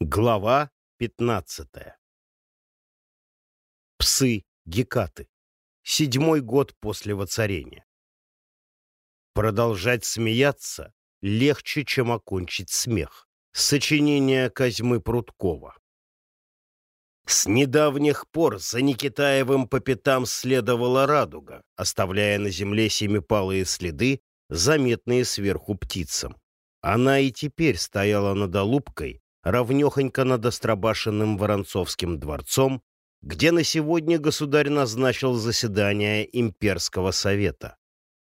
Глава 15 Псы Гекаты. Седьмой год после воцарения. Продолжать смеяться легче, чем окончить смех. Сочинение Козьмы Прудкова. С недавних пор за Никитаевым по пятам следовала радуга, оставляя на земле семипалые следы, заметные сверху птицам. Она и теперь стояла над олубкой, ровнехонько над Острабашенным Воронцовским дворцом, где на сегодня государь назначил заседание имперского совета.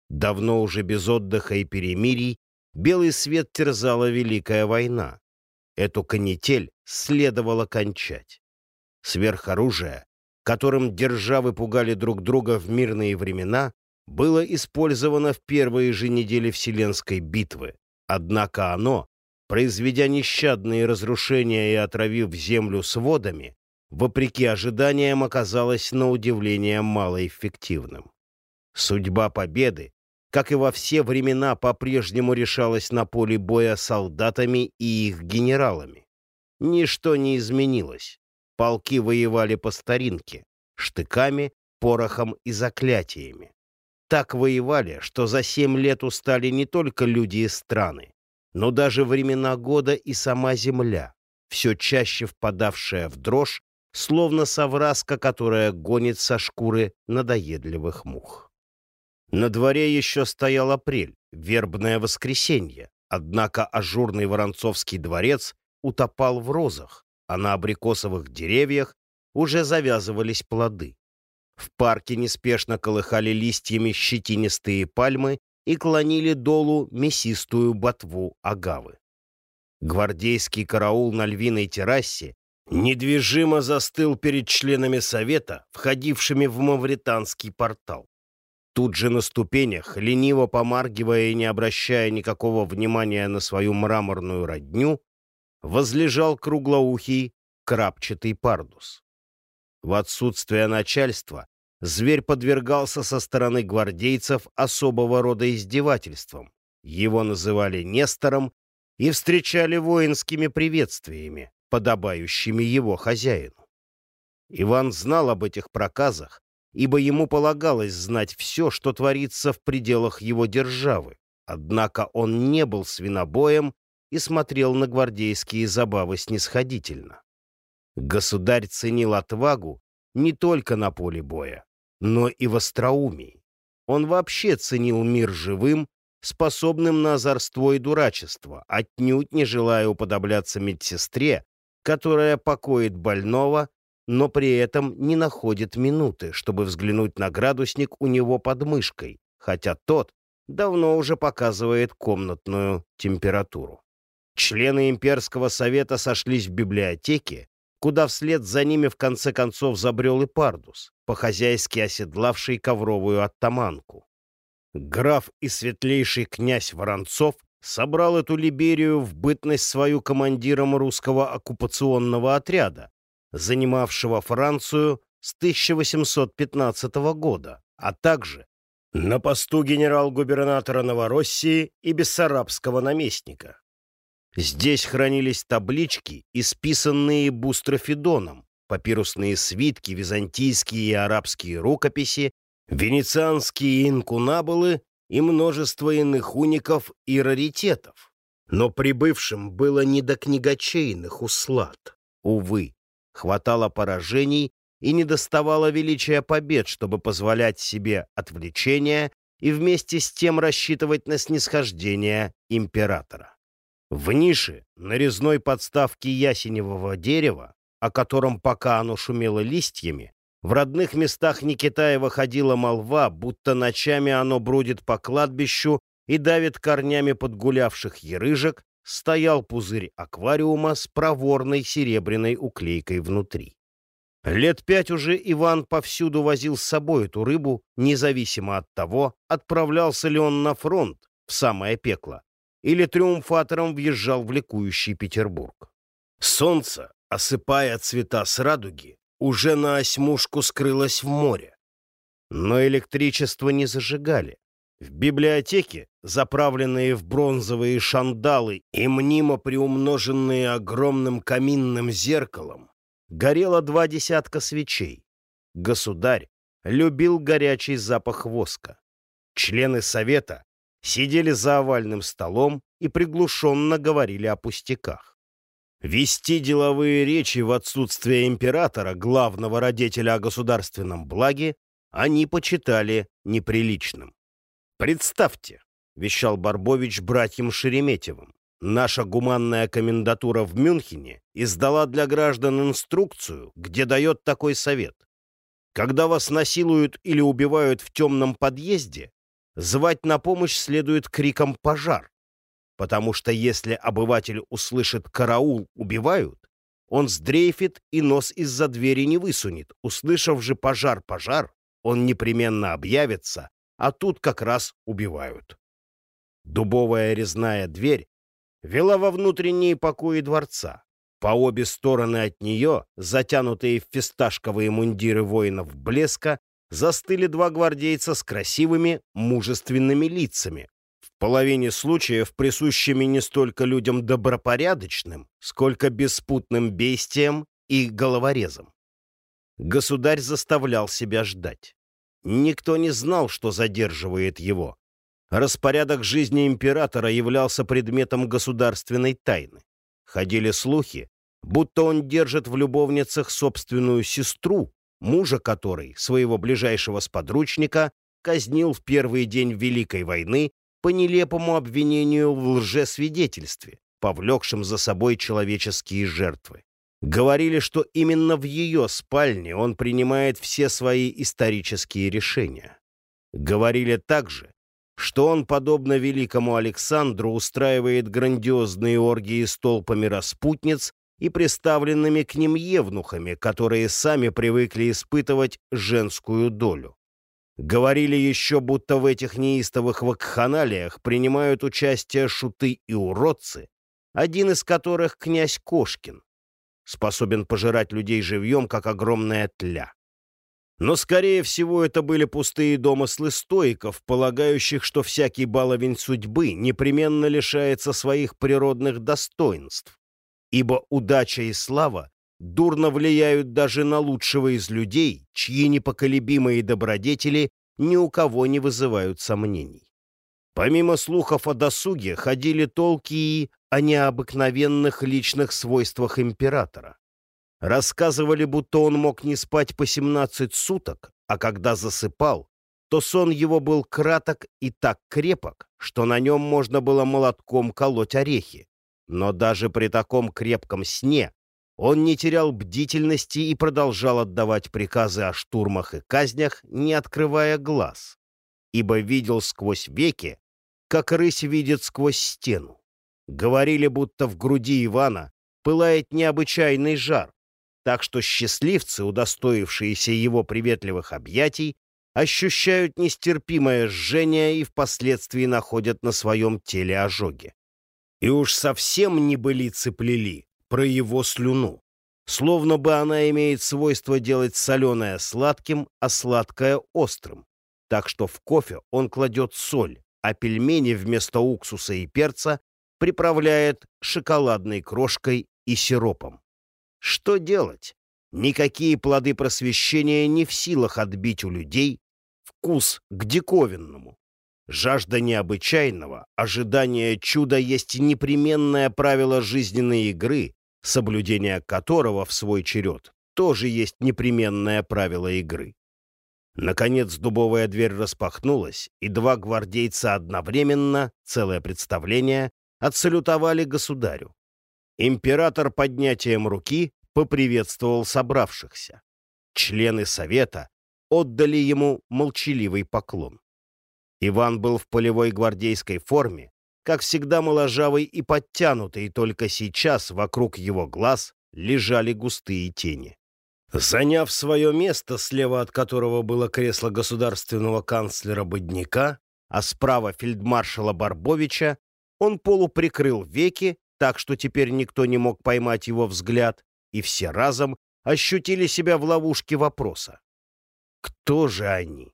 Давно уже без отдыха и перемирий белый свет терзала Великая война. Эту канитель следовало кончать. Сверхоружие, которым державы пугали друг друга в мирные времена, было использовано в первые же недели Вселенской битвы. Однако оно, произведя нещадные разрушения и отравив землю сводами, вопреки ожиданиям оказалось на удивление малоэффективным. Судьба победы, как и во все времена, по-прежнему решалась на поле боя солдатами и их генералами. Ничто не изменилось. Полки воевали по старинке, штыками, порохом и заклятиями. Так воевали, что за семь лет устали не только люди и страны, но даже времена года и сама земля, все чаще впадавшая в дрожь, словно совраска, которая гонит со шкуры надоедливых мух. На дворе еще стоял апрель, вербное воскресенье, однако ажурный Воронцовский дворец утопал в розах, а на абрикосовых деревьях уже завязывались плоды. В парке неспешно колыхали листьями щетинистые пальмы и клонили долу мясистую ботву агавы. Гвардейский караул на львиной террасе недвижимо застыл перед членами совета, входившими в мавританский портал. Тут же на ступенях, лениво помаргивая и не обращая никакого внимания на свою мраморную родню, возлежал круглоухий крапчатый пардус. В отсутствие начальства зверь подвергался со стороны гвардейцев особого рода издевательствам. Его называли Нестором и встречали воинскими приветствиями, подобающими его хозяину. Иван знал об этих проказах, ибо ему полагалось знать все, что творится в пределах его державы. Однако он не был свинобоем и смотрел на гвардейские забавы снисходительно. Государь ценил отвагу не только на поле боя, но и в остроумии. Он вообще ценил мир живым, способным на озорство и дурачество, отнюдь не желая уподобляться медсестре, которая покоит больного, но при этом не находит минуты, чтобы взглянуть на градусник у него под мышкой, хотя тот давно уже показывает комнатную температуру. Члены имперского совета сошлись в библиотеке, куда вслед за ними в конце концов забрел и Пардус, по-хозяйски оседлавший ковровую оттаманку. Граф и светлейший князь Воронцов собрал эту Либерию в бытность свою командиром русского оккупационного отряда, занимавшего Францию с 1815 года, а также на посту генерал-губернатора Новороссии и бессарабского наместника. Здесь хранились таблички, исписанные Бустрофидоном, папирусные свитки, византийские и арабские рукописи, венецианские инкунабулы и множество иных уников и раритетов. Но прибывшим было не до книгочейных услад. Увы, хватало поражений и не доставало величия побед, чтобы позволять себе отвлечения и вместе с тем рассчитывать на снисхождение императора. В нише на резной подставке ясеневого дерева, о котором пока оно шумело листьями, в родных местах Никитаева ходила молва, будто ночами оно бродит по кладбищу и давит корнями подгулявших ерыжек, стоял пузырь аквариума с проворной серебряной уклейкой внутри. Лет пять уже Иван повсюду возил с собой эту рыбу, независимо от того, отправлялся ли он на фронт, в самое пекло, или триумфатором въезжал в ликующий Петербург. Солнце, осыпая цвета с радуги, уже на осьмушку скрылось в море. Но электричество не зажигали. В библиотеке, заправленные в бронзовые шандалы и мнимо приумноженные огромным каминным зеркалом, горело два десятка свечей. Государь любил горячий запах воска. Члены совета сидели за овальным столом и приглушенно говорили о пустяках. Вести деловые речи в отсутствие императора, главного родителя о государственном благе, они почитали неприличным. «Представьте», — вещал Барбович братьям Шереметьевым, «наша гуманная комендатура в Мюнхене издала для граждан инструкцию, где дает такой совет. Когда вас насилуют или убивают в темном подъезде, звать на помощь следует криком «пожар», потому что если обыватель услышит «караул, убивают», он сдрейфит и нос из-за двери не высунет. Услышав же «пожар, пожар», он непременно объявится, а тут как раз убивают. Дубовая резная дверь вела во внутренние покои дворца. По обе стороны от нее, затянутые в фисташковые мундиры воинов блеска, застыли два гвардейца с красивыми, мужественными лицами, в половине случаев присущими не столько людям добропорядочным, сколько беспутным бестиям и головорезам. Государь заставлял себя ждать. Никто не знал, что задерживает его. Распорядок жизни императора являлся предметом государственной тайны. Ходили слухи, будто он держит в любовницах собственную сестру, мужа которой, своего ближайшего сподручника, казнил в первый день Великой войны по нелепому обвинению в лжесвидетельстве, повлекшем за собой человеческие жертвы. Говорили, что именно в ее спальне он принимает все свои исторические решения. Говорили также, что он, подобно великому Александру, устраивает грандиозные оргии с толпами распутниц и приставленными к ним евнухами, которые сами привыкли испытывать женскую долю. Говорили еще, будто в этих неистовых вакханалиях принимают участие шуты и уродцы, один из которых князь Кошкин, способен пожирать людей живьем, как огромная тля. Но, скорее всего, это были пустые домыслы стоиков, полагающих, что всякий баловень судьбы непременно лишается своих природных достоинств, ибо удача и слава дурно влияют даже на лучшего из людей, чьи непоколебимые добродетели ни у кого не вызывают сомнений. Помимо слухов о досуге ходили толки и о необыкновенных личных свойствах императора. Рассказывали, будто он мог не спать по 17 суток, а когда засыпал, то сон его был краток и так крепок, что на нем можно было молотком колоть орехи. Но даже при таком крепком сне он не терял бдительности и продолжал отдавать приказы о штурмах и казнях, не открывая глаз, ибо видел сквозь веки, как рысь видит сквозь стену. Говорили, будто в груди Ивана пылает необычайный жар, так что счастливцы, удостоившиеся его приветливых объятий, ощущают нестерпимое жжение и впоследствии находят на своем теле ожоги. И уж совсем небылицы плели про его слюну, словно бы она имеет свойство делать соленое сладким, а сладкое острым, так что в кофе он кладет соль, а пельмени вместо уксуса и перца приправляет шоколадной крошкой и сиропом. Что делать? Никакие плоды просвещения не в силах отбить у людей вкус к диковинному. Жажда необычайного, ожидание чуда есть непременное правило жизненной игры, соблюдение которого в свой черед тоже есть непременное правило игры. Наконец дубовая дверь распахнулась, и два гвардейца одновременно, целое представление, отсалютовали государю. Император поднятием руки поприветствовал собравшихся. Члены совета отдали ему молчаливый поклон. Иван был в полевой гвардейской форме, как всегда моложавый и подтянутый, только сейчас вокруг его глаз лежали густые тени. Заняв свое место, слева от которого было кресло государственного канцлера Бодняка, а справа фельдмаршала Барбовича, он полуприкрыл веки, так что теперь никто не мог поймать его взгляд, и все разом ощутили себя в ловушке вопроса. Кто же они,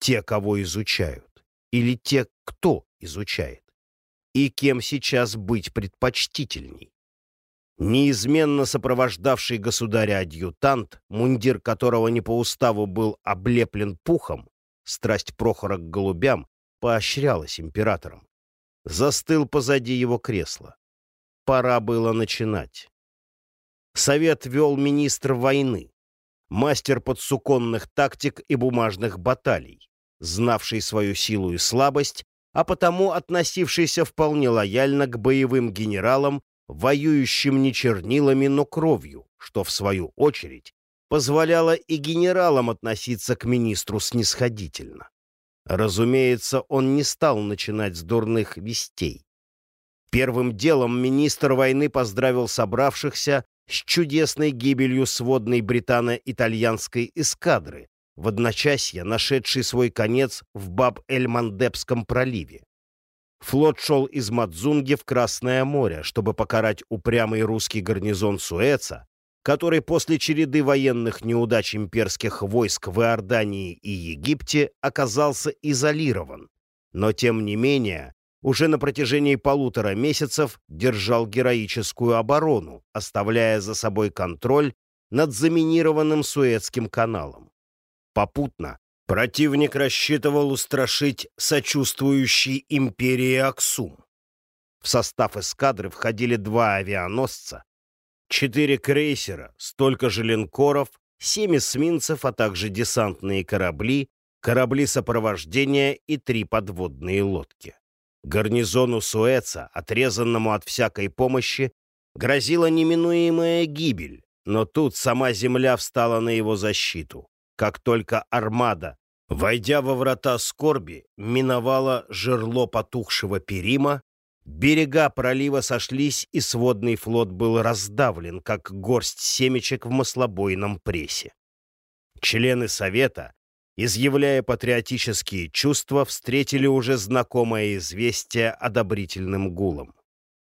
те, кого изучают? Или те, кто изучает? И кем сейчас быть предпочтительней? Неизменно сопровождавший государя адъютант, мундир которого не по уставу был облеплен пухом, страсть Прохора к голубям поощрялась императором, застыл позади его кресла. Пора было начинать. Совет вел министр войны, мастер подсуконных тактик и бумажных баталий, знавший свою силу и слабость, а потому относившийся вполне лояльно к боевым генералам, воюющим не чернилами, но кровью, что, в свою очередь, позволяло и генералам относиться к министру снисходительно. Разумеется, он не стал начинать с дурных вестей. Первым делом министр войны поздравил собравшихся с чудесной гибелью сводной британо-итальянской эскадры, в одночасье нашедшей свой конец в Баб-эль-Мандебском проливе. Флот шел из Мадзунги в Красное море, чтобы покарать упрямый русский гарнизон Суэца, который после череды военных неудач имперских войск в Иордании и Египте оказался изолирован, но тем не менее уже на протяжении полутора месяцев держал героическую оборону, оставляя за собой контроль над заминированным Суэцким каналом. Попутно противник рассчитывал устрашить сочувствующий империи Аксум. В состав эскадры входили два авианосца, четыре крейсера, столько же линкоров, семь эсминцев, а также десантные корабли, корабли сопровождения и три подводные лодки. Гарнизону Суэца, отрезанному от всякой помощи, грозила неминуемая гибель, но тут сама земля встала на его защиту. Как только армада, войдя во врата скорби, миновала жерло потухшего Перима, берега пролива сошлись, и сводный флот был раздавлен, как горсть семечек в маслобойном прессе. Члены Совета изъявляя патриотические чувства, встретили уже знакомое известие одобрительным гулом.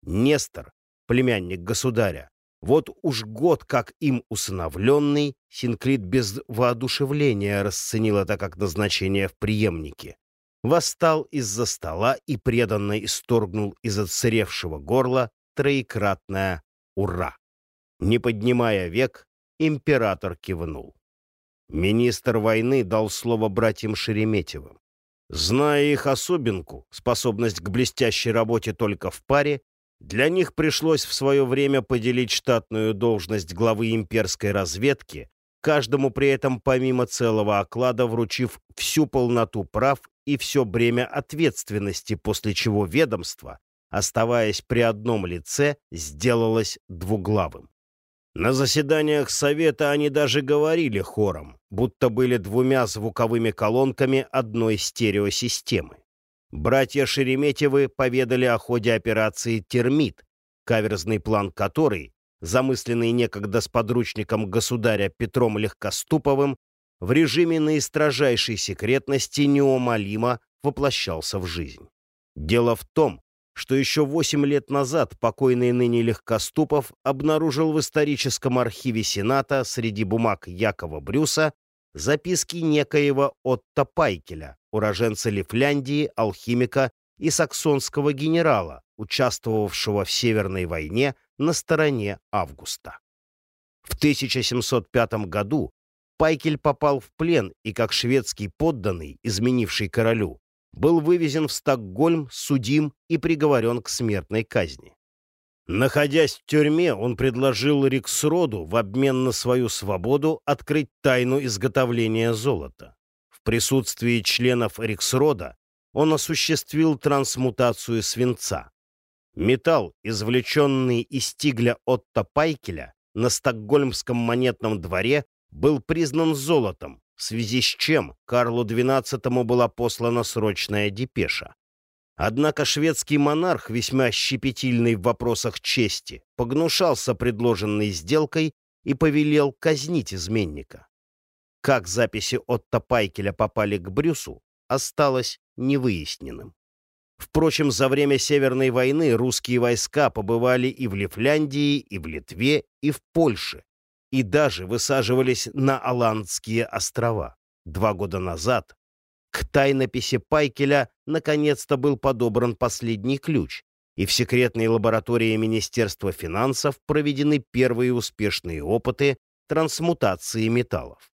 Нестор, племянник государя, вот уж год как им усыновленный, Синклит без воодушевления расценил это как назначение в преемнике. Восстал из-за стола и преданно исторгнул из отсыревшего горла троекратное «Ура!». Не поднимая век, император кивнул. Министр войны дал слово братьям Шереметьевым. Зная их особенку, способность к блестящей работе только в паре, для них пришлось в свое время поделить штатную должность главы имперской разведки, каждому при этом помимо целого оклада вручив всю полноту прав и все бремя ответственности, после чего ведомство, оставаясь при одном лице, сделалось двуглавым. На заседаниях Совета они даже говорили хором, будто были двумя звуковыми колонками одной стереосистемы. Братья Шереметьевы поведали о ходе операции «Термит», каверзный план которой, замысленный некогда с подручником государя Петром Легкоступовым, в режиме наистрожайшей секретности неумолимо воплощался в жизнь. Дело в том, что еще восемь лет назад покойный ныне Легкоступов обнаружил в историческом архиве Сената среди бумаг Якова Брюса записки некоего Отто Пайкеля, уроженца Лифляндии, алхимика и саксонского генерала, участвовавшего в Северной войне на стороне Августа. В 1705 году Пайкель попал в плен и, как шведский подданный, изменивший королю, был вывезен в Стокгольм, судим и приговорен к смертной казни. Находясь в тюрьме, он предложил Риксроду в обмен на свою свободу открыть тайну изготовления золота. В присутствии членов Риксрода он осуществил трансмутацию свинца. Металл, извлеченный из тигля Отто Пайкеля, на стокгольмском монетном дворе был признан золотом, в связи с чем Карлу XII была послана срочная депеша. Однако шведский монарх, весьма щепетильный в вопросах чести, погнушался предложенной сделкой и повелел казнить изменника. Как записи Отто Пайкеля попали к Брюсу, осталось невыясненным. Впрочем, за время Северной войны русские войска побывали и в Лифляндии, и в Литве, и в Польше, и даже высаживались на Аландские острова. Два года назад К тайнописи Пайкеля наконец-то был подобран последний ключ, и в секретной лаборатории Министерства финансов проведены первые успешные опыты трансмутации металлов.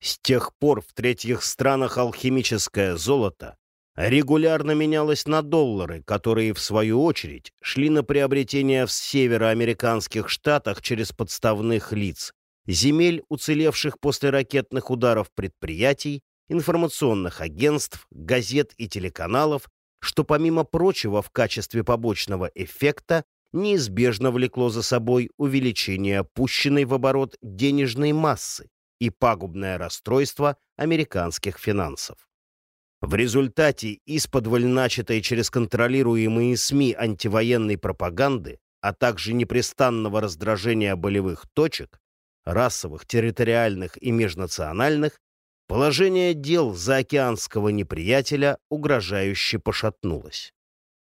С тех пор в третьих странах алхимическое золото регулярно менялось на доллары, которые, в свою очередь, шли на приобретение в североамериканских штатах через подставных лиц, земель, уцелевших после ракетных ударов предприятий, информационных агентств, газет и телеканалов, что, помимо прочего, в качестве побочного эффекта неизбежно влекло за собой увеличение опущенной в оборот денежной массы и пагубное расстройство американских финансов. В результате исподволь начатой через контролируемые СМИ антивоенной пропаганды, а также непрестанного раздражения болевых точек, расовых, территориальных и межнациональных, положение дел заокеанского неприятеля угрожающе пошатнулось.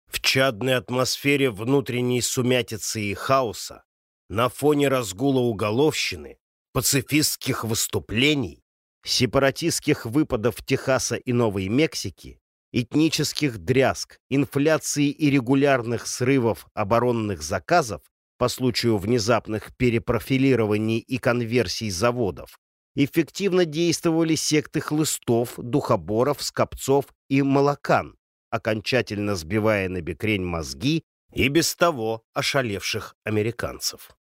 В чадной атмосфере внутренней сумятицы и хаоса, на фоне разгула уголовщины, пацифистских выступлений, сепаратистских выпадов Техаса и Новой Мексики, этнических дрязг, инфляции и регулярных срывов оборонных заказов по случаю внезапных перепрофилирований и конверсий заводов, эффективно действовали секты хлыстов, духоборов, скопцов и молокан, окончательно сбивая на бекрень мозги и без того ошалевших американцев.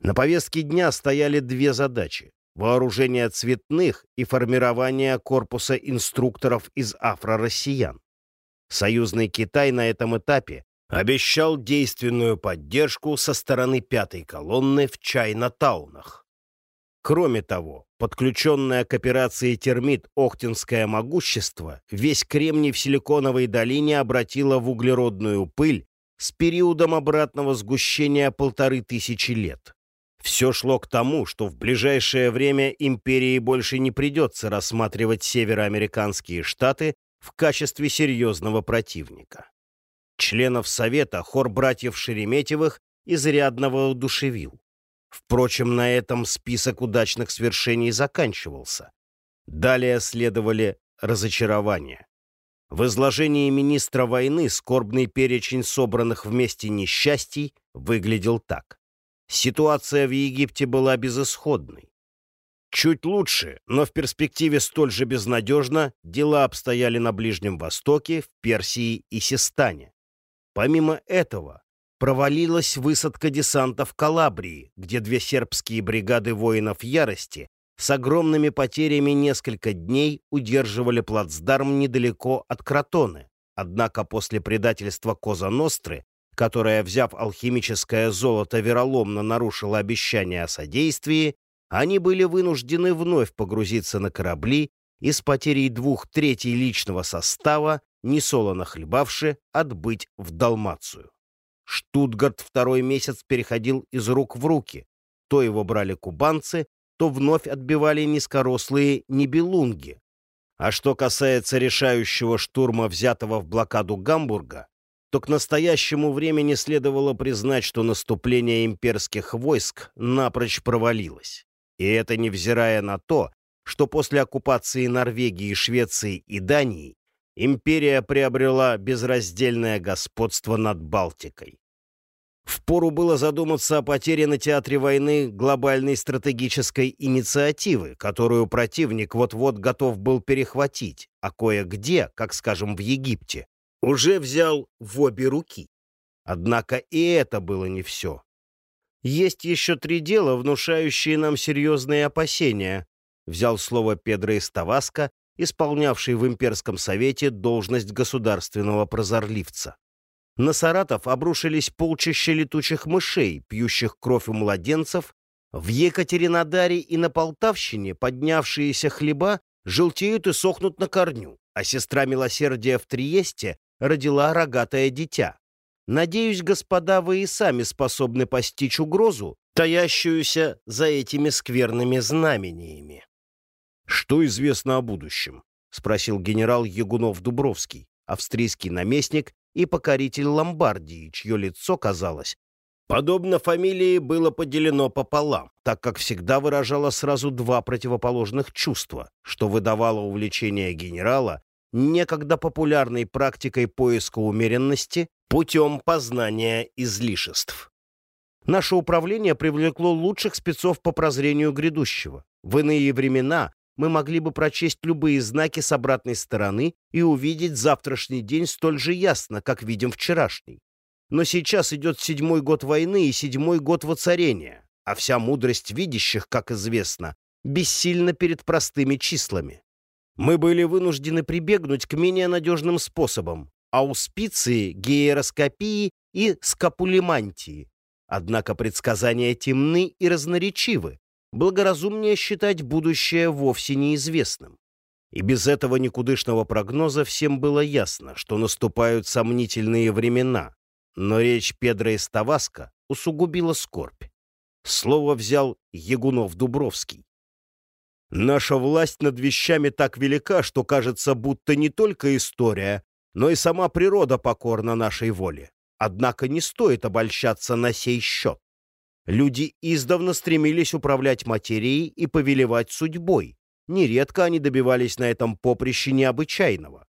На повестке дня стояли две задачи — вооружение цветных и формирование корпуса инструкторов из афро-россиян. Союзный Китай на этом этапе обещал действенную поддержку со стороны пятой колонны в Чайна-таунах. Кроме того, подключенное к операции «Термит» Охтинское могущество весь кремний в Силиконовой долине обратило в углеродную пыль с периодом обратного сгущения полторы тысячи лет. Все шло к тому, что в ближайшее время империи больше не придется рассматривать североамериканские штаты в качестве серьезного противника. Членов Совета хор братьев Шереметьевых изрядно воодушевил. Впрочем, на этом список удачных свершений заканчивался. Далее следовали разочарования. В изложении министра войны скорбный перечень собранных вместе несчастий выглядел так. Ситуация в Египте была безысходной. Чуть лучше, но в перспективе столь же безнадежно, дела обстояли на Ближнем Востоке, в Персии и Систане. Помимо этого, провалилась высадка десанта в Калабрии, где две сербские бригады воинов ярости с огромными потерями несколько дней удерживали плацдарм недалеко от Кротоны. Однако после предательства Коза Ностры которая, взяв алхимическое золото, вероломно нарушила обещание о содействии, они были вынуждены вновь погрузиться на корабли и с потерей двух третей личного состава, несолоно хлебавши, отбыть в Далмацию. Штутгарт второй месяц переходил из рук в руки. То его брали кубанцы, то вновь отбивали низкорослые небелунги. А что касается решающего штурма, взятого в блокаду Гамбурга, то к настоящему времени следовало признать, что наступление имперских войск напрочь провалилось. И это невзирая на то, что после оккупации Норвегии, Швеции и Дании империя приобрела безраздельное господство над Балтикой. Впору было задуматься о потере на театре войны глобальной стратегической инициативы, которую противник вот-вот готов был перехватить, а кое-где, как, скажем, в Египте, уже взял в обе руки. Однако и это было не все. Есть еще три дела, внушающие нам серьезные опасения, взял слово Педро Иставаска, исполнявший в имперском совете должность государственного прозорливца. На Саратов обрушились полчища летучих мышей, пьющих кровь у младенцев. В Екатеринодаре и на Полтавщине поднявшиеся хлеба желтеют и сохнут на корню, а сестра милосердия в Триесте родила рогатое дитя. Надеюсь, господа, вы и сами способны постичь угрозу, таящуюся за этими скверными знамениями. «Что известно о будущем?» — спросил генерал Ягунов-Дубровский, австрийский наместник и покоритель Ломбардии, чье лицо, казалось, подобно фамилии, было поделено пополам, так как всегда выражало сразу два противоположных чувства, что выдавало увлечение генерала некогда популярной практикой поиска умеренности путем познания излишеств. Наше управление привлекло лучших спецов по прозрению грядущего. В иные времена мы могли бы прочесть любые знаки с обратной стороны и увидеть завтрашний день столь же ясно, как видим вчерашний. Но сейчас идет седьмой год войны и седьмой год воцарения, а вся мудрость видящих, как известно, бессильна перед простыми числами. Мы были вынуждены прибегнуть к менее надежным способам – ауспиции, геероскопии и скапулемантии. Однако предсказания темны и разноречивы, благоразумнее считать будущее вовсе неизвестным. И без этого никудышного прогноза всем было ясно, что наступают сомнительные времена, но речь Педро из Таваска усугубила скорбь. Слово взял Ягунов-Дубровский. Наша власть над вещами так велика, что кажется, будто не только история, но и сама природа покорна нашей воле. Однако не стоит обольщаться на сей счет. Люди издавна стремились управлять материей и повелевать судьбой. Нередко они добивались на этом поприще необычайного.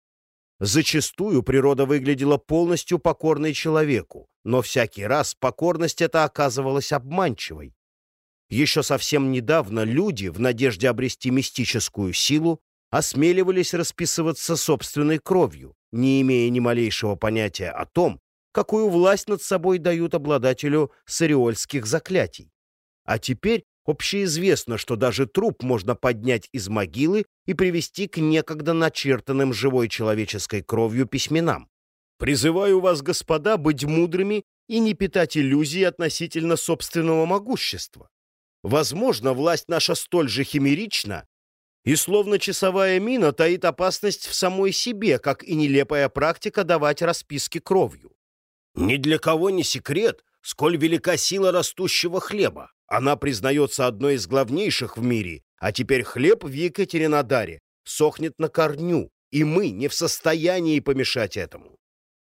Зачастую природа выглядела полностью покорной человеку, но всякий раз покорность эта оказывалась обманчивой. Еще совсем недавно люди, в надежде обрести мистическую силу, осмеливались расписываться собственной кровью, не имея ни малейшего понятия о том, какую власть над собой дают обладателю сариольских заклятий. А теперь общеизвестно, что даже труп можно поднять из могилы и привести к некогда начертанным живой человеческой кровью письменам. Призываю вас, господа, быть мудрыми и не питать иллюзий относительно собственного могущества. Возможно, власть наша столь же химерична, и словно часовая мина таит опасность в самой себе, как и нелепая практика давать расписки кровью. Ни для кого не секрет, сколь велика сила растущего хлеба. Она признается одной из главнейших в мире, а теперь хлеб в Екатеринодаре сохнет на корню, и мы не в состоянии помешать этому.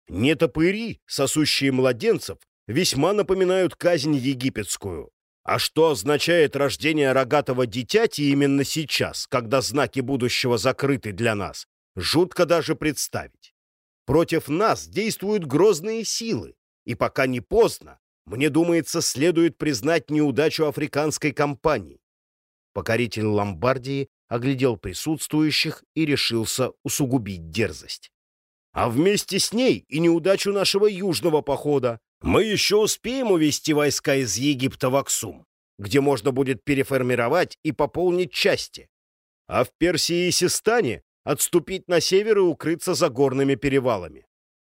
Не топыри, сосущие младенцев, весьма напоминают казнь египетскую. А что означает рождение рогатого дитяти именно сейчас, когда знаки будущего закрыты для нас, жутко даже представить. Против нас действуют грозные силы, и пока не поздно, мне думается, следует признать неудачу африканской кампании. Покоритель Ломбардии оглядел присутствующих и решился усугубить дерзость. А вместе с ней и неудачу нашего южного похода. Мы еще успеем увести войска из Египта в Аксум, где можно будет переформировать и пополнить части. А в Персии и Систане отступить на север и укрыться за горными перевалами.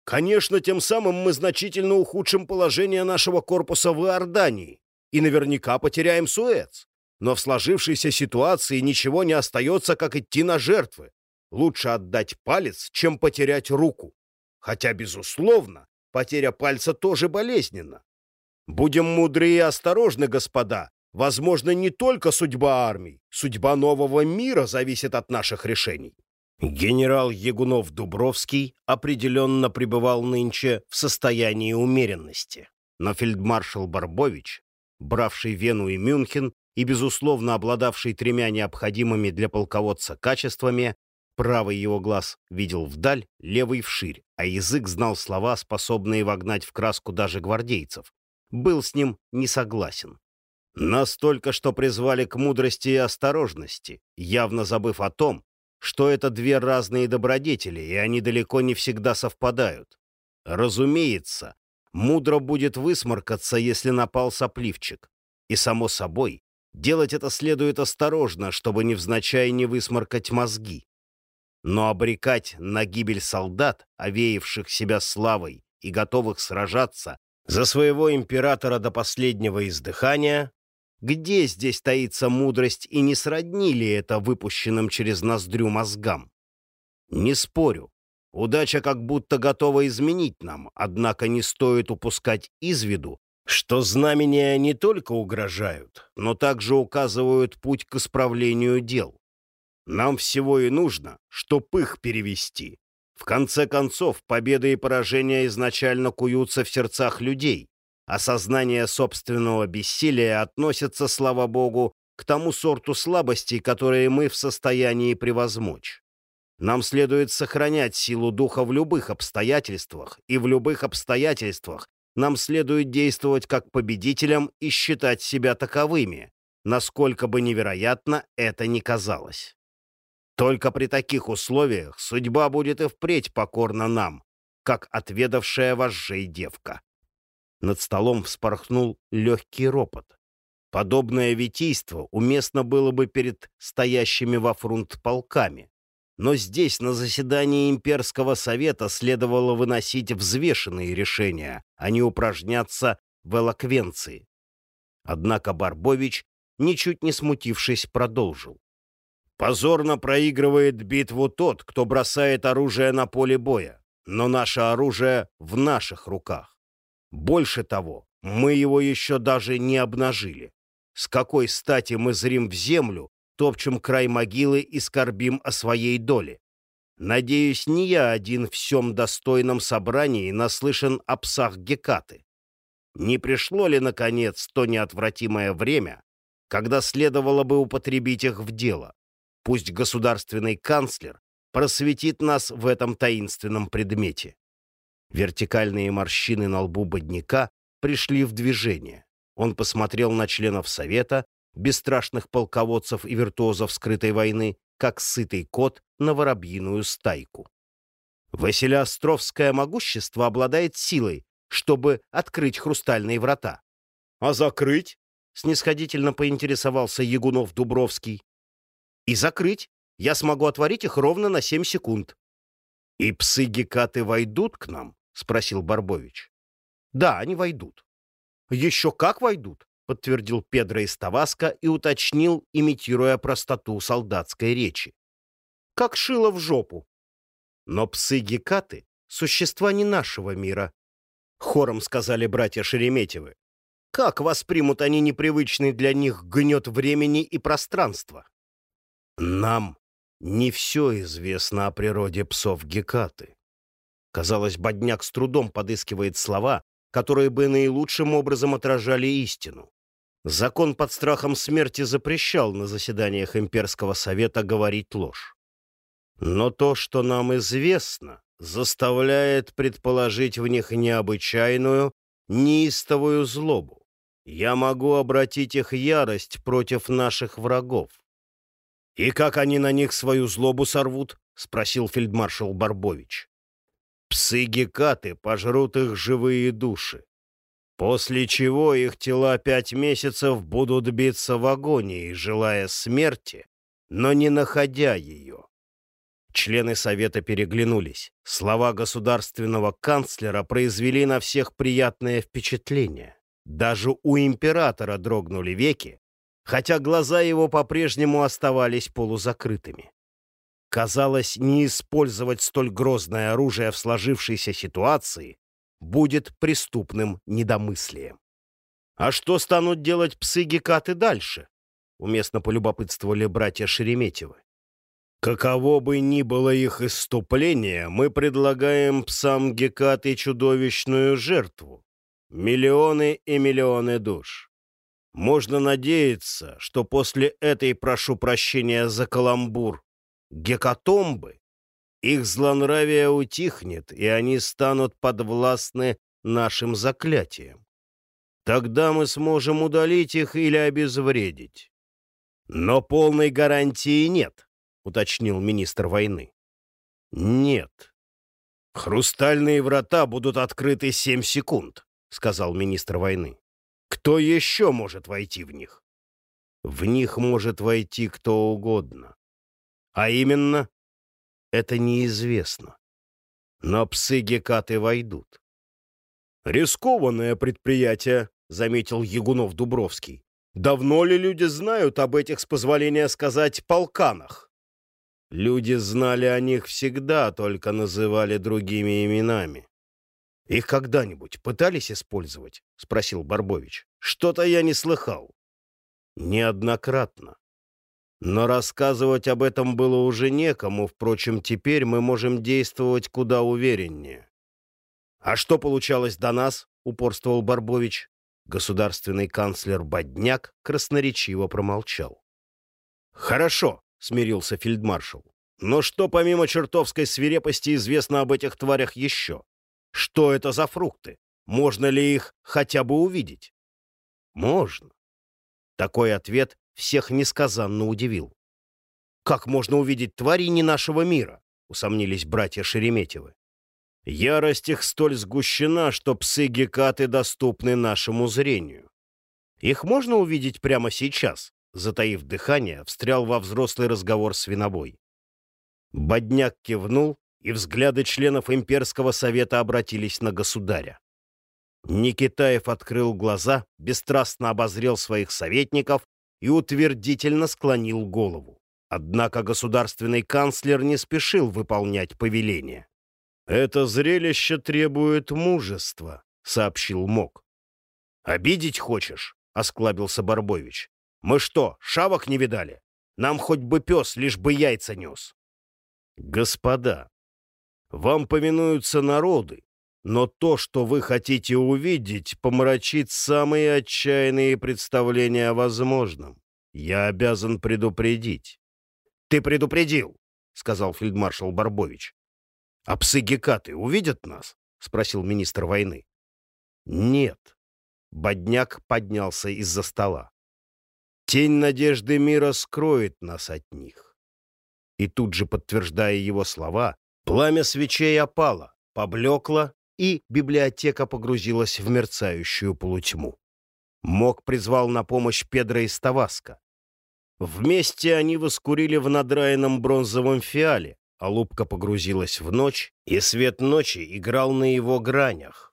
Конечно, тем самым мы значительно ухудшим положение нашего корпуса в Иордании и наверняка потеряем Суэц. Но в сложившейся ситуации ничего не остается, как идти на жертвы. Лучше отдать палец, чем потерять руку. Хотя, безусловно, потеря пальца тоже болезненна. Будем мудры и осторожны, господа. Возможно, не только судьба армий, судьба нового мира зависит от наших решений. Генерал Ягунов-Дубровский определенно пребывал нынче в состоянии умеренности, но фельдмаршал Барбович, бравший Вену и Мюнхен и, безусловно, обладавший тремя необходимыми для полководца качествами, правый его глаз видел вдаль, левый вширь, а язык знал слова, способные вогнать в краску даже гвардейцев, был с ним не согласен. Настолько, что призвали к мудрости и осторожности, явно забыв о том, что это две разные добродетели, и они далеко не всегда совпадают. Разумеется, мудро будет высморкаться, если напал сопливчик. И, само собой, делать это следует осторожно, чтобы невзначай не высморкать мозги. Но обрекать на гибель солдат, овеявших себя славой и готовых сражаться за своего императора до последнего издыхания, где здесь таится мудрость и не сродни ли это выпущенным через ноздрю мозгам? Не спорю. Удача как будто готова изменить нам, однако не стоит упускать из виду, что знамения не только угрожают, но также указывают путь к исправлению дел. Нам всего и нужно, чтоб их перевести. В конце концов, победы и поражения изначально куются в сердцах людей, Осознание собственного бессилия относится, слава богу, к тому сорту слабостей, которые мы в состоянии превозмочь. Нам следует сохранять силу духа в любых обстоятельствах, и в любых обстоятельствах нам следует действовать как победителям и считать себя таковыми, насколько бы невероятно это ни казалось. Только при таких условиях судьба будет и впредь покорна нам, как отведавшая вожжей девка. Над столом вспорхнул легкий ропот. Подобное витийство уместно было бы перед стоящими во фрунт полками. Но здесь, на заседании имперского совета, следовало выносить взвешенные решения, а не упражняться в элоквенции. Однако Барбович, ничуть не смутившись, продолжил. «Позорно проигрывает битву тот, кто бросает оружие на поле боя, но наше оружие в наших руках. Больше того, мы его еще даже не обнажили. С какой стати мы зрим в землю, топчем край могилы и скорбим о своей доле. Надеюсь, не я один в всем достойном собрании наслышан о псах Гекаты. Не пришло ли, наконец, то неотвратимое время, когда следовало бы употребить их в дело? Пусть государственный канцлер просветит нас в этом таинственном предмете. Вертикальные морщины на лбу бодняка пришли в движение. Он посмотрел на членов Совета бесстрашных полководцев и виртуозов скрытой войны, как сытый кот на воробьиную стайку. Василиостровское могущество обладает силой, чтобы открыть хрустальные врата. — А закрыть? — снисходительно поинтересовался Ягунов-Дубровский. — И закрыть. Я смогу отворить их ровно на семь секунд. — И псы-гекаты войдут к нам? — спросил Барбович. — Да, они войдут. — Еще как войдут. — подтвердил Педро из Таваска и уточнил, имитируя простоту солдатской речи. «Как шило в жопу!» «Но псы-гекаты — существа не нашего мира», — хором сказали братья Шереметьевы. «Как воспримут они непривычный для них гнет времени и пространства?» «Нам не все известно о природе псов Гекаты». Казалось, Бодняк с трудом подыскивает слова, которые бы наилучшим образом отражали истину. Закон под страхом смерти запрещал на заседаниях имперского совета говорить ложь. Но то, что нам известно, заставляет предположить в них необычайную, неистовую злобу. Я могу обратить их ярость против наших врагов. «И как они на них свою злобу сорвут?» — спросил фельдмаршал Барбович. «Псы-гекаты пожрут их живые души. После чего их тела пять месяцев будут биться в агонии, желая смерти, но не находя ее. Члены Совета переглянулись. Слова государственного канцлера произвели на всех приятное впечатление. Даже у императора дрогнули веки, хотя глаза его по-прежнему оставались полузакрытыми. Казалось, не использовать столь грозное оружие в сложившейся ситуации будет преступным недомыслием. А что станут делать псы-гекаты дальше? Уместно полюбопытствовали братья Шереметьевы. Каково бы ни было их иступление, мы предлагаем псам Гекаты чудовищную жертву. Миллионы и миллионы душ. Можно надеяться, что после этой, прошу прощения за каламбур, гекатомбы их злонравие утихнет, и они станут подвластны нашим заклятиям. Тогда мы сможем удалить их или обезвредить. Но полной гарантии нет, уточнил министр войны. Нет. Хрустальные врата будут открыты семь секунд, сказал министр войны. Кто еще может войти в них? В них может войти кто угодно. А именно, это неизвестно. Но псы-гекаты войдут. «Рискованное предприятие», — заметил Ягунов-Дубровский. «Давно ли люди знают об этих, с позволения сказать, полканах?» Люди знали о них всегда, только называли другими именами. «Их когда-нибудь пытались использовать?» — спросил Барбович. «Что-то я не слыхал». «Неоднократно. Но рассказывать об этом было уже некому, впрочем, теперь мы можем действовать куда увереннее. «А что получалось до нас?» — упорствовал Барбович. Государственный канцлер Бодняк красноречиво промолчал. «Хорошо», — смирился фельдмаршал. Но что помимо чертовской свирепости известно об этих тварях еще? Что это за фрукты? Можно ли их хотя бы увидеть? Можно. Такой ответ всех несказанно удивил. Как можно увидеть твари не нашего мира? Усомнились братья Шереметьевы. Ярость их столь сгущена, что псы-гекаты доступны нашему зрению. Их можно увидеть прямо сейчас, затаив дыхание, встрял во взрослый разговор свинобой. Бодняк кивнул, и взгляды членов имперского совета обратились на государя. Никитаев открыл глаза, бесстрастно обозрел своих советников и утвердительно склонил голову. Однако государственный канцлер не спешил выполнять повеление. «Это зрелище требует мужества», — сообщил Мок. «Обидеть хочешь?» — осклабился Барбович. «Мы что, шавок не видали? Нам хоть бы пес, лишь бы яйца нес». «Господа, вам повинуются народы, но то, что вы хотите увидеть, помрачит самые отчаянные представления о возможном. Я обязан предупредить». «Ты предупредил», — сказал фельдмаршал Барбович. «А псы-гекаты увидят нас?» — спросил министр войны. «Нет». Бодняк поднялся из-за стола. «Тень надежды мира скроет нас от них». И тут же, подтверждая его слова, пламя свечей опало, поблекло, и библиотека погрузилась в мерцающую полутьму. Мог призвал на помощь Педро из Таваска. Вместе они воскурили в надраенном бронзовом фиале, а лупка погрузилась в ночь, и свет ночи играл на его гранях.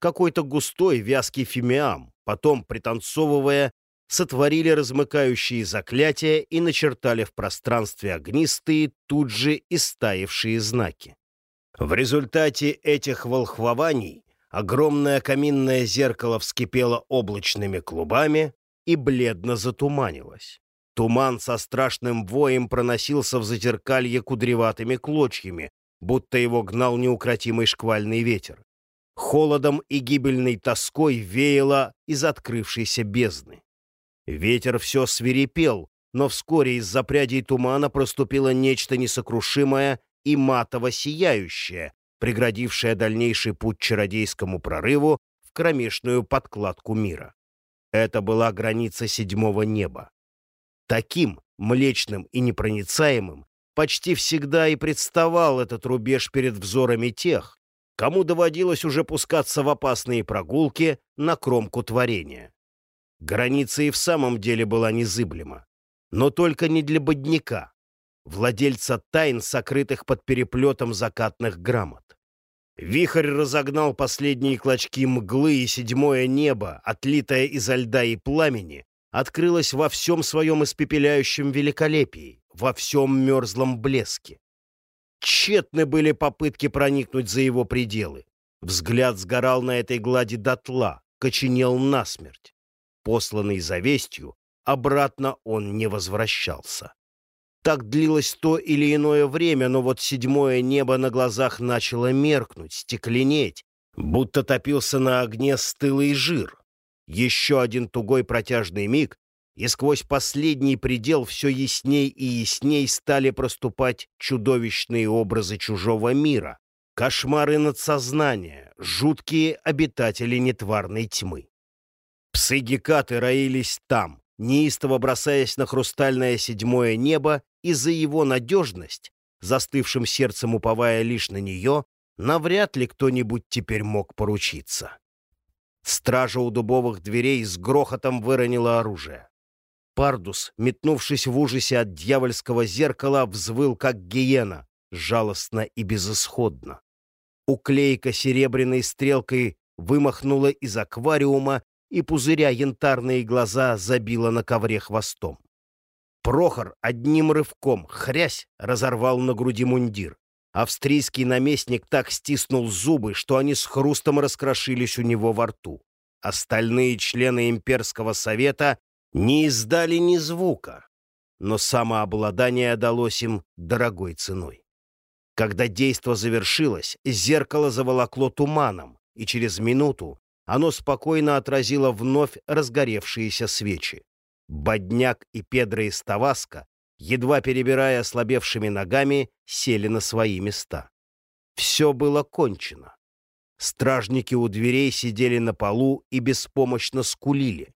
Какой-то густой вязкий фимиам, потом, пританцовывая, сотворили размыкающие заклятия и начертали в пространстве огнистые, тут же истаившие знаки. В результате этих волхвований огромное каминное зеркало вскипело облачными клубами и бледно затуманилось. Туман со страшным воем проносился в зазеркалье кудреватыми клочьями, будто его гнал неукротимый шквальный ветер. Холодом и гибельной тоской веяло из открывшейся бездны. Ветер все свирепел, но вскоре из-за прядей тумана проступило нечто несокрушимое и матово-сияющее, преградившее дальнейший путь чародейскому прорыву в кромешную подкладку мира. Это была граница седьмого неба. Таким, млечным и непроницаемым, почти всегда и представал этот рубеж перед взорами тех, кому доводилось уже пускаться в опасные прогулки на кромку творения. Граница и в самом деле была незыблема. Но только не для бодняка, владельца тайн, сокрытых под переплетом закатных грамот. Вихрь разогнал последние клочки мглы, и седьмое небо, отлитое изо льда и пламени, открылась во всем своем испепеляющем великолепии, во всем мерзлом блеске. Тщетны были попытки проникнуть за его пределы. Взгляд сгорал на этой глади дотла, коченел насмерть. Посланный за вестью, обратно он не возвращался. Так длилось то или иное время, но вот седьмое небо на глазах начало меркнуть, стекленеть, будто топился на огне стылый жир. Еще один тугой протяжный миг, и сквозь последний предел все ясней и ясней стали проступать чудовищные образы чужого мира, кошмары надсознания, жуткие обитатели нетварной тьмы. Псы-гекаты роились там, неистово бросаясь на хрустальное седьмое небо, и за его надежность, застывшим сердцем уповая лишь на нее, навряд ли кто-нибудь теперь мог поручиться. Стража у дубовых дверей с грохотом выронила оружие. Пардус, метнувшись в ужасе от дьявольского зеркала, взвыл, как гиена, жалостно и безысходно. Уклейка серебряной стрелкой вымахнула из аквариума и, пузыря янтарные глаза, забила на ковре хвостом. Прохор одним рывком, хрясь, разорвал на груди мундир. Австрийский наместник так стиснул зубы, что они с хрустом раскрошились у него во рту. Остальные члены имперского совета не издали ни звука, но самообладание далось им дорогой ценой. Когда действо завершилось, зеркало заволокло туманом, и через минуту оно спокойно отразило вновь разгоревшиеся свечи. Бодняк и Педро из Таваска едва перебирая ослабевшими ногами, сели на свои места. Все было кончено. Стражники у дверей сидели на полу и беспомощно скулили.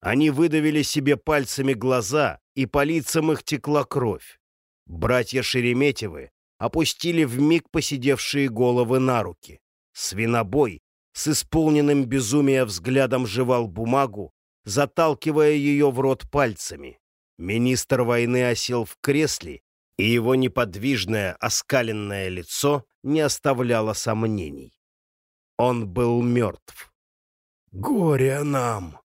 Они выдавили себе пальцами глаза, и по лицам их текла кровь. Братья Шереметьевы опустили вмиг посидевшие головы на руки. Свинобой с исполненным безумия взглядом жевал бумагу, заталкивая ее в рот пальцами. Министр войны осел в кресле, и его неподвижное оскаленное лицо не оставляло сомнений. Он был мертв. «Горе нам!»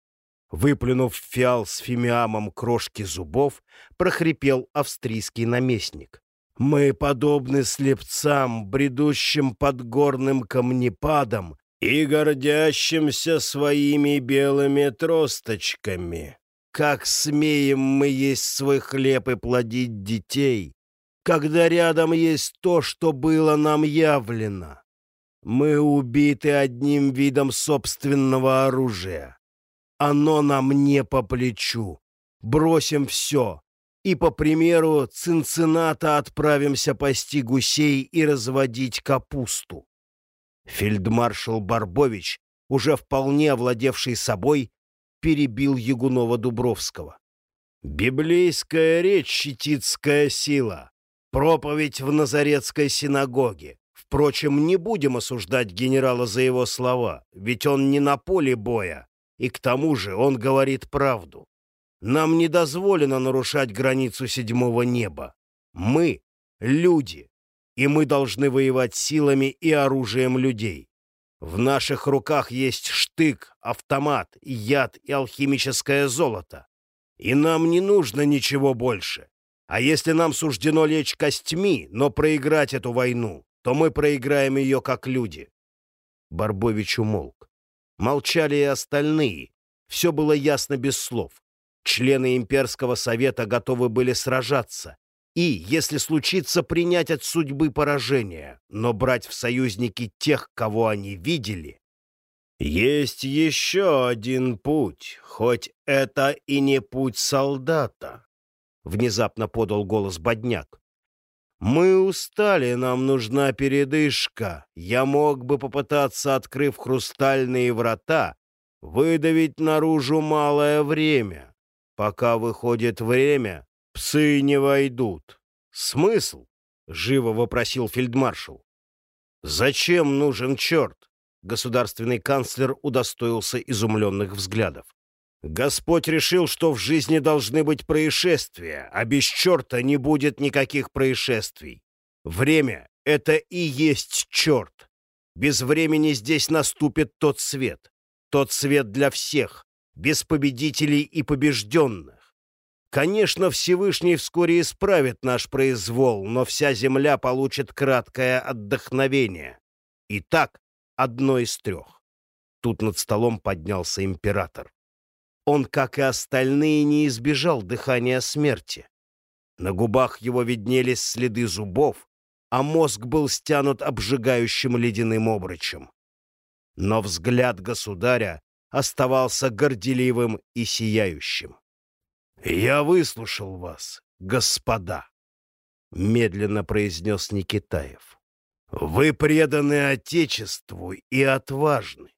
Выплюнув фиал с фимиамом крошки зубов, прохрипел австрийский наместник. «Мы подобны слепцам, бредущим под горным камнепадом и гордящимся своими белыми тросточками. Как смеем мы есть свой хлеб и плодить детей, когда рядом есть то, что было нам явлено?» Мы убиты одним видом собственного оружия. Оно нам не по плечу. Бросим все. И, по примеру Цинцината, отправимся пасти гусей и разводить капусту. Фельдмаршал Барбович, уже вполне овладевший собой, перебил Ягунова-Дубровского. «Библейская речь, щитицкая сила, проповедь в Назаретской синагоге. Впрочем, не будем осуждать генерала за его слова, ведь он не на поле боя, и к тому же он говорит правду. Нам не дозволено нарушать границу седьмого неба. Мы — люди, и мы должны воевать силами и оружием людей. В наших руках есть штык, автомат, яд и алхимическое золото. И нам не нужно ничего больше. А если нам суждено лечь костьми, но проиграть эту войну, то мы проиграем ее как люди. Барбович умолк. Молчали и остальные. Все было ясно без слов. Члены имперского совета готовы были сражаться. И, если случится, принять от судьбы поражение, но брать в союзники тех, кого они видели. Есть еще один путь, хоть это и не путь солдата, — внезапно подал голос Бодняк. «Мы устали, нам нужна передышка. Я мог бы попытаться, открыв хрустальные врата, выдавить наружу малое время. Пока выходит время, псы не войдут. Смысл?» — живо вопросил фельдмаршал. «Зачем нужен черт?» Государственный канцлер удостоился изумленных взглядов. Господь решил, что в жизни должны быть происшествия, а без черта не будет никаких происшествий. Время — это и есть черт. Без времени здесь наступит тот свет. Тот свет для всех, без победителей и побежденных. Конечно, Всевышний вскоре исправит наш произвол, но вся земля получит краткое отдохновение. Итак, одно из трех. Тут над столом поднялся император. Он, как и остальные, не избежал дыхания смерти. На губах его виднелись следы зубов, а мозг был стянут обжигающим ледяным обручем. Но взгляд государя оставался горделивым и сияющим. «Я выслушал вас, господа», — медленно произнес Никитаев. «Вы преданы Отечеству и отважны.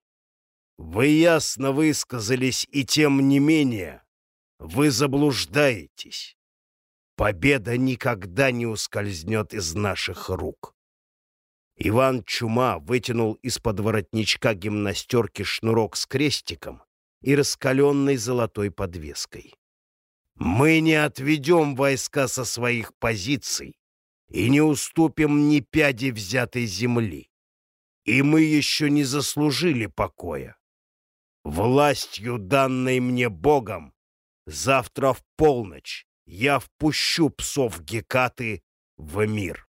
Вы ясно высказались, и тем не менее вы заблуждаетесь. Победа никогда не ускользнет из наших рук. Иван Чума вытянул из-под воротничка гимнастерки шнурок с крестиком и раскаленной золотой подвеской. «Мы не отведем войска со своих позиций и не уступим ни пяди взятой земли. И мы еще не заслужили покоя. Властью, данной мне Богом, завтра в полночь я впущу псов Гекаты в мир.